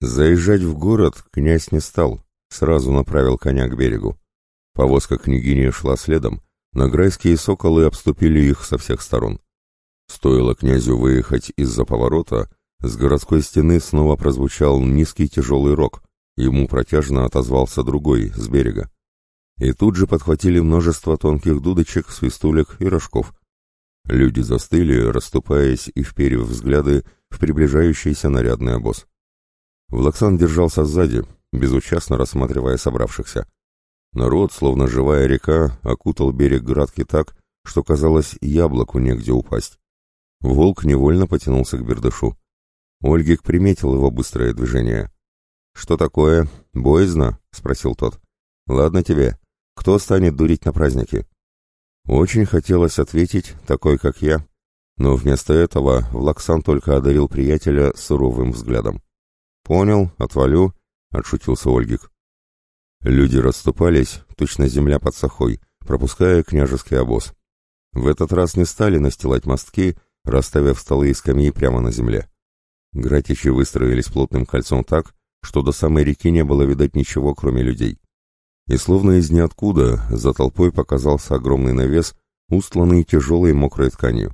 Заезжать в город князь не стал, сразу направил коня к берегу. Повозка княгини шла следом, награйские соколы обступили их со всех сторон. Стоило князю выехать из-за поворота, с городской стены снова прозвучал низкий тяжелый рог, ему протяжно отозвался другой, с берега. И тут же подхватили множество тонких дудочек, свистулек и рожков. Люди застыли, расступаясь и вперев взгляды в приближающийся нарядный обоз. Влаксан держался сзади, безучастно рассматривая собравшихся. Народ, словно живая река, окутал берег Градки так, что казалось яблоку негде упасть. Волк невольно потянулся к бердышу. Ольгик приметил его быстрое движение. «Что такое? Боязно?» — спросил тот. «Ладно тебе. Кто станет дурить на празднике?» Очень хотелось ответить, такой как я, но вместо этого Влаксан только одарил приятеля суровым взглядом. «Понял, отвалю», — отшутился Ольгик. Люди расступались, точно земля под сахой, пропуская княжеский обоз. В этот раз не стали настилать мостки, расставив столы и скамьи прямо на земле. Гратичи выстроились плотным кольцом так, что до самой реки не было видать ничего, кроме людей. И словно из ниоткуда за толпой показался огромный навес, устланный тяжелой мокрой тканью.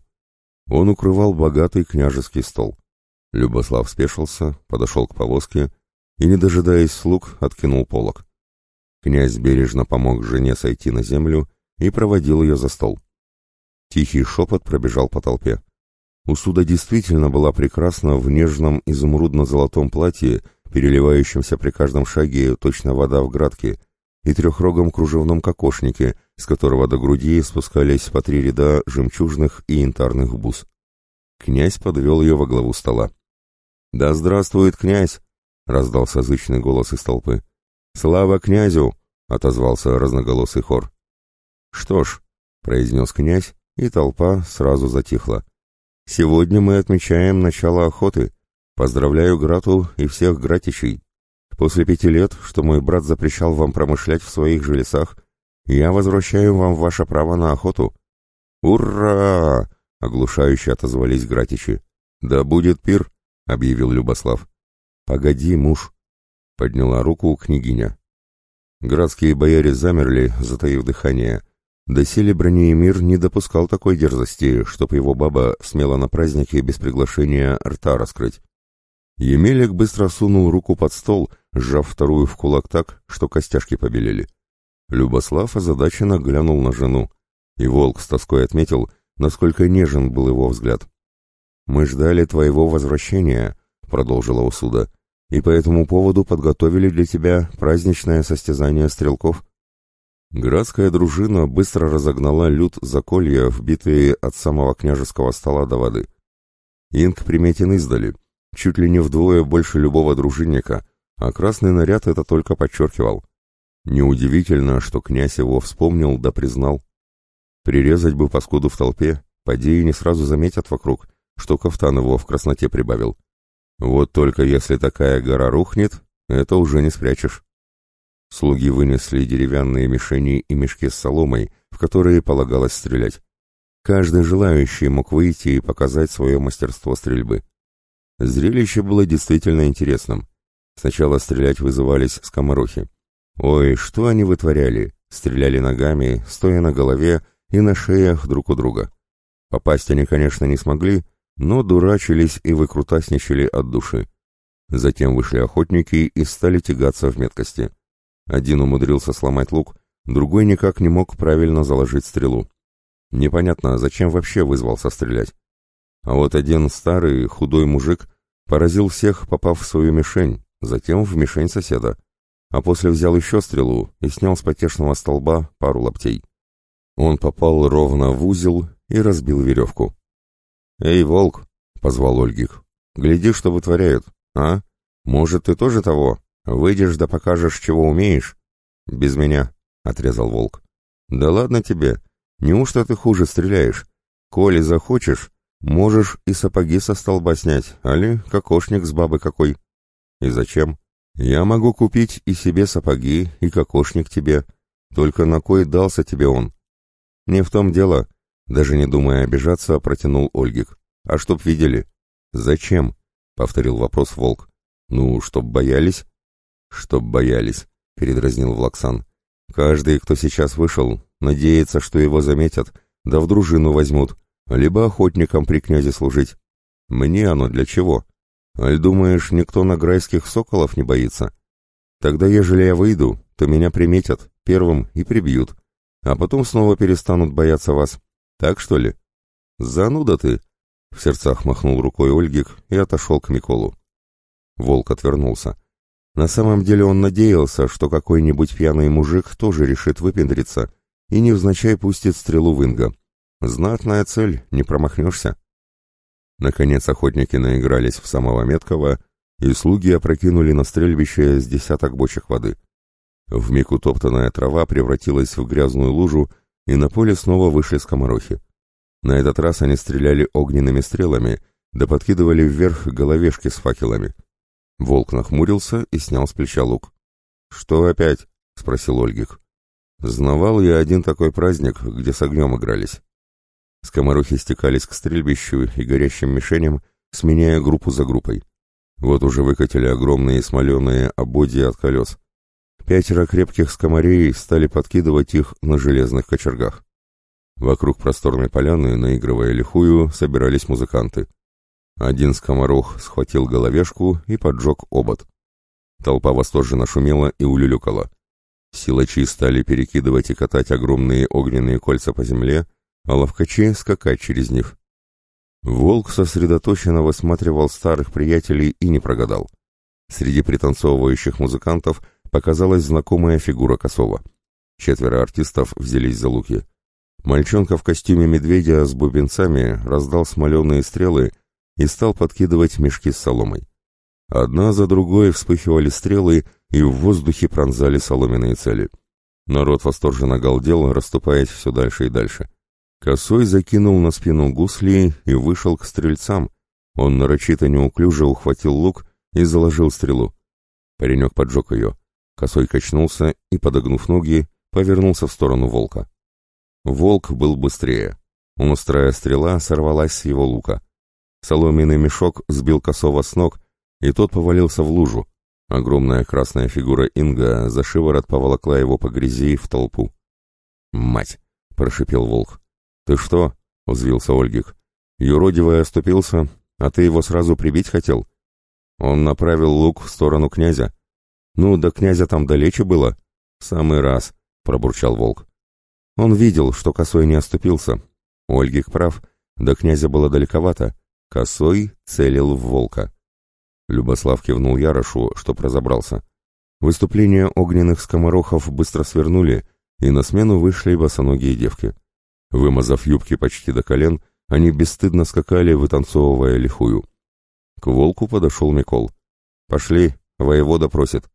Он укрывал богатый княжеский стол. Любослав спешился, подошел к повозке и, не дожидаясь слуг, откинул полог. Князь бережно помог жене сойти на землю и проводил ее за стол. Тихий шепот пробежал по толпе. Усуда действительно была прекрасна в нежном изумрудно-золотом платье, переливающемся при каждом шаге точно вода в градке, и трехрогом кружевном кокошнике, с которого до груди спускались по три ряда жемчужных и янтарных бус. Князь подвел ее во главу стола. «Да здравствует князь!» — раздался зычный голос из толпы. «Слава князю!» — отозвался разноголосый хор. «Что ж», — произнес князь, и толпа сразу затихла. Сегодня мы отмечаем начало охоты. Поздравляю Грату и всех гратичей. После пяти лет, что мой брат запрещал вам промышлять в своих же лесах, я возвращаю вам ваше право на охоту. Ура! Оглушающе отозвались гратичи. Да будет пир, объявил Любослав. Погоди, муж, подняла руку княгиня. Градские бояре замерли, затаив дыхание, Доселе Бронеемир не допускал такой дерзости, чтоб его баба смела на празднике без приглашения рта раскрыть. Емелик быстро сунул руку под стол, сжав вторую в кулак так, что костяшки побелели. Любослав озадаченно глянул на жену, и волк с тоской отметил, насколько нежен был его взгляд. «Мы ждали твоего возвращения», — продолжила Усуда, — «и по этому поводу подготовили для тебя праздничное состязание стрелков». Градская дружина быстро разогнала люд заколья, вбитые от самого княжеского стола до воды. Инг приметен издали, чуть ли не вдвое больше любого дружинника, а красный наряд это только подчеркивал. Неудивительно, что князь его вспомнил да признал. Прирезать бы паскуду в толпе, поди и не сразу заметят вокруг, что кафтан его в красноте прибавил. Вот только если такая гора рухнет, это уже не спрячешь. Слуги вынесли деревянные мишени и мешки с соломой, в которые полагалось стрелять. Каждый желающий мог выйти и показать свое мастерство стрельбы. Зрелище было действительно интересным. Сначала стрелять вызывались скоморохи. Ой, что они вытворяли! Стреляли ногами, стоя на голове и на шеях друг у друга. Попасть они, конечно, не смогли, но дурачились и выкрутасничали от души. Затем вышли охотники и стали тягаться в меткости. Один умудрился сломать лук, другой никак не мог правильно заложить стрелу. Непонятно, зачем вообще вызвался стрелять. А вот один старый, худой мужик поразил всех, попав в свою мишень, затем в мишень соседа, а после взял еще стрелу и снял с потешного столба пару лаптей. Он попал ровно в узел и разбил веревку. «Эй, волк!» — позвал Ольгих. «Гляди, что вытворяют, а? Может, ты тоже того? Выйдешь да покажешь, чего умеешь. Без меня, отрезал волк. Да ладно тебе. Неужто ты хуже стреляешь? Коли захочешь, можешь и сапоги со столба снять, али кокошник с бабы какой. И зачем? Я могу купить и себе сапоги, и кокошник тебе. Только на кой дался тебе он? Не в том дело. Даже не думая обижаться, протянул Ольгик. А чтоб видели. Зачем? Повторил вопрос волк. Ну, чтоб боялись? Чтоб боялись, передразнил Влаксан. Каждый, кто сейчас вышел, надеется, что его заметят, да в дружину возьмут, либо охотникам при князе служить. Мне оно для чего? Аль думаешь, никто награйских соколов не боится? Тогда, ежели я выйду, то меня приметят первым и прибьют, а потом снова перестанут бояться вас. Так что ли? Зануда ты! В сердцах махнул рукой Ольгик и отошел к Миколу. Волк отвернулся. На самом деле он надеялся, что какой-нибудь пьяный мужик тоже решит выпендриться и невзначай пустит стрелу в Инга. Знатная цель, не промахнешься. Наконец охотники наигрались в самого меткого, и слуги опрокинули на стрельбище с десяток бочек воды. Вмиг утоптанная трава превратилась в грязную лужу, и на поле снова вышли скоморохи. На этот раз они стреляли огненными стрелами, да подкидывали вверх головешки с факелами. Волк нахмурился и снял с плеча лук. «Что опять?» — спросил Ольгих. «Знавал я один такой праздник, где с огнем игрались». Скоморохи стекались к стрельбищу и горящим мишеням, сменяя группу за группой. Вот уже выкатили огромные смоленые ободья от колес. Пятеро крепких скоморей стали подкидывать их на железных кочергах. Вокруг просторной поляны, наигрывая лихую, собирались музыканты. Один скоморох схватил головешку и поджег обод. Толпа восторженно шумела и улюлюкала. Силачи стали перекидывать и катать огромные огненные кольца по земле, а ловкачи скакать через них. Волк сосредоточенно высматривал старых приятелей и не прогадал. Среди пританцовывающих музыкантов показалась знакомая фигура Косова. Четверо артистов взялись за луки. Мальчонка в костюме медведя с бубенцами раздал смоленые стрелы и стал подкидывать мешки с соломой. Одна за другой вспыхивали стрелы и в воздухе пронзали соломенные цели. Народ восторженно галдел, расступаясь все дальше и дальше. Косой закинул на спину гусли и вышел к стрельцам. Он нарочито неуклюже ухватил лук и заложил стрелу. Паренек поджег ее. Косой качнулся и, подогнув ноги, повернулся в сторону волка. Волк был быстрее. Острая стрела сорвалась с его лука. Соломенный мешок сбил косого с ног, и тот повалился в лужу. Огромная красная фигура Инга за шиворот поволокла его по грязи в толпу. «Мать!» — прошипел волк. «Ты что?» — взвился Ольгик. «Юродивый оступился, а ты его сразу прибить хотел?» Он направил лук в сторону князя. «Ну, до князя там далече было?» «Самый раз», — пробурчал волк. Он видел, что Косой не оступился. Ольгик прав, до князя было далековато. Косой целил в волка. Любослав кивнул Ярошу, чтоб разобрался. Выступление огненных скоморохов быстро свернули, и на смену вышли босоногие девки. Вымазав юбки почти до колен, они бесстыдно скакали, вытанцовывая лихую. К волку подошел Микол. «Пошли, воевода просит».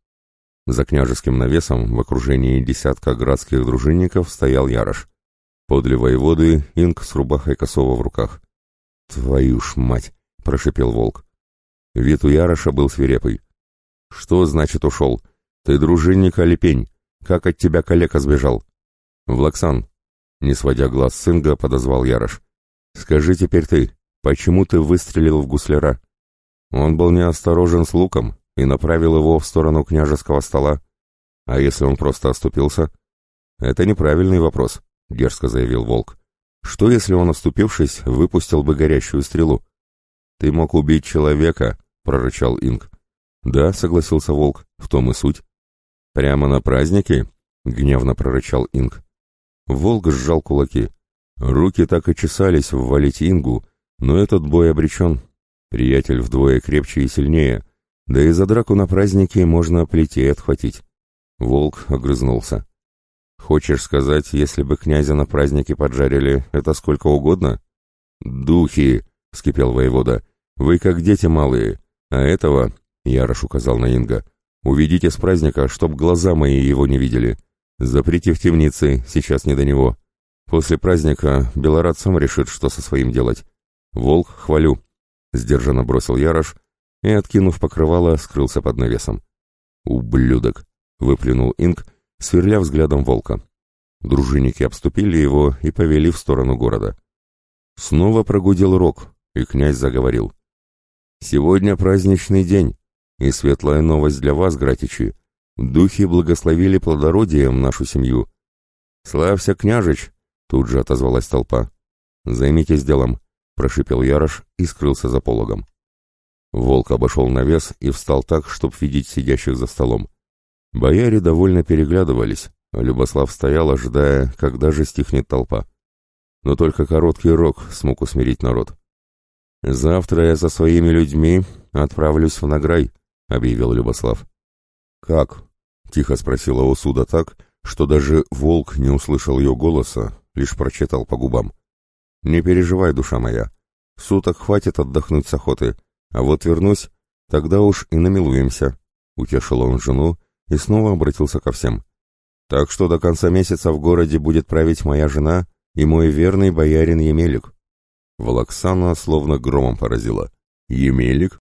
За княжеским навесом в окружении десятка градских дружинников стоял Ярош. Подле воеводы инк с рубахой косого в руках. «Твою ж мать!» — прошипел волк. Вид у Яроша был свирепый. «Что значит ушел? Ты дружинник Алипень. Как от тебя калека сбежал?» «Влаксан, не сводя глаз с Инга, подозвал Ярош. «Скажи теперь ты, почему ты выстрелил в гусляра?» Он был неосторожен с луком и направил его в сторону княжеского стола. А если он просто оступился? Это неправильный вопрос, дерзко заявил волк. Что если он, оступившись, выпустил бы горящую стрелу? Ты мог убить человека, прорычал Инг. Да, согласился волк, в том и суть. Прямо на празднике? гневно прорычал Инг. Волк сжал кулаки. Руки так и чесались ввалить Ингу, но этот бой обречен. Приятель вдвое крепче и сильнее, да и за драку на празднике можно плетей отхватить. Волк огрызнулся. «Хочешь сказать, если бы князя на празднике поджарили, это сколько угодно?» «Духи!» — вскипел воевода. «Вы как дети малые, а этого...» — Ярош указал на Инга. «Уведите с праздника, чтоб глаза мои его не видели. Заприте в темнице, сейчас не до него. После праздника Белорад сам решит, что со своим делать. Волк, хвалю. Сдержанно бросил Ярош и, откинув покрывало, скрылся под навесом. «Ублюдок!» — выплюнул Инг, сверля взглядом волка. Дружинники обступили его и повели в сторону города. Снова прогудел рог, и князь заговорил. «Сегодня праздничный день. И светлая новость для вас, гратичи. Духи благословили плодородием нашу семью. Славься, княжич! Тут же отозвалась толпа. Займитесь делом, прошипел Ярош и скрылся за пологом. Волк обошел навес и встал так, чтоб видеть сидящих за столом. Бояре довольно переглядывались, Любослав стоял, ожидая, когда же стихнет толпа. Но только короткий рок смог усмирить народ. «Завтра я со своими людьми отправлюсь в Награй», — объявил Любослав. «Как?» — тихо спросила Осуда так, что даже волк не услышал ее голоса, лишь прочитал по губам. «Не переживай, душа моя. Суток хватит отдохнуть с охоты, а вот вернусь, тогда уж и намилуемся», — утешил он жену и снова обратился ко всем. «Так что до конца месяца в городе будет править моя жена и мой верный боярин Емелик». Волоксана словно громом поразила. «Емелик?